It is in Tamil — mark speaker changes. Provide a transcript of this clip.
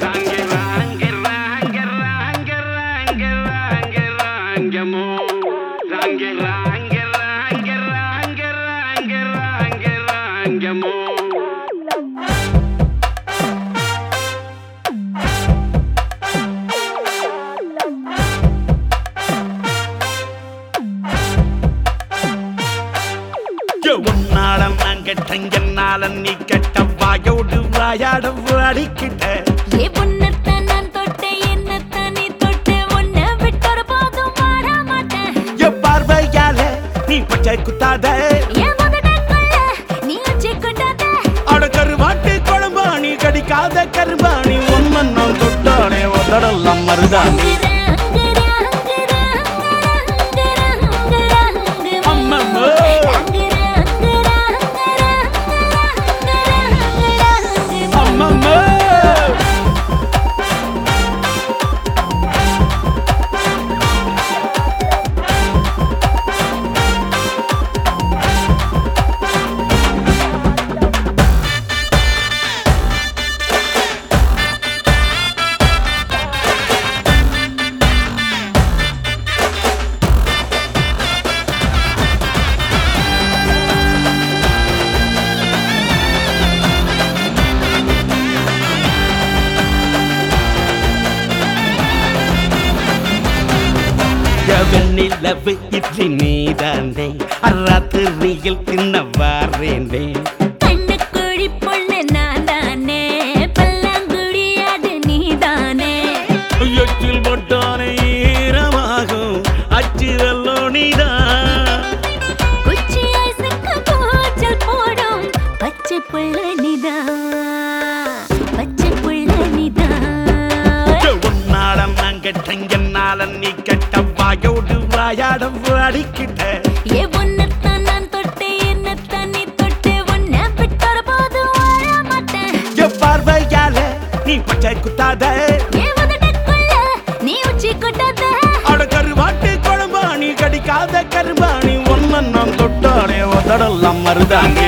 Speaker 1: Tangerang, Tangerang, Tangerang, Tangerang, உன்னால நான் கெட்டேன் என்னால நீ கெட்ட வாயோடு வாயாட வாடிக்கிட்ட
Speaker 2: ஏ உன்னைத்தான் நான் தொட்டேன், என்னைத்தான் நீ தொட்ட, உன்னை விட்டொரு போதும் வாழ மாட்டேன்.
Speaker 1: என் பார்வையால நீ பச்சை குத்தாத.
Speaker 2: நீ
Speaker 1: கடிக்காத கரும்பாணி. வெண்ணிலவு இட்லி நீதானே அராத்திரியில் தின்ன வாரேனே
Speaker 2: கண்ணுக்குழி பொண்ணு நான்தானே, பல்லாங்குழியாது நீதானே.
Speaker 1: எச்சில் பொட்டானே ஈரமாகும் அச்சு வெல்லோ நீதான்
Speaker 2: குச்சி ஐஸுக்கு கூச்சல் போடும் பச்சை புள்ள நீதான், பச்சை புள்ள நீதான்.
Speaker 1: உன்னால நான் கெட்டேன் என்னால நீ கெட்ட வாயோடு வாயாட வாடிக்கிட்ட
Speaker 2: ஏ உன்னைத்தான் நான் தொட்டேன், என்னைத்தான் நீ தொட்ட, உன்னை விட்டொரு போதும் வாழ மாட்டேன்.
Speaker 1: என் பார்வையால நீ பச்சை குத்தாத
Speaker 2: என் உதடுக்குள்ள நீ உச்சி கொட்டாத.
Speaker 1: அட கருவாட்டு குழம்பாணி கடிக்காத கரும்பாணி ஒன்னு நான் உதடெல்லாம் மருதாங்க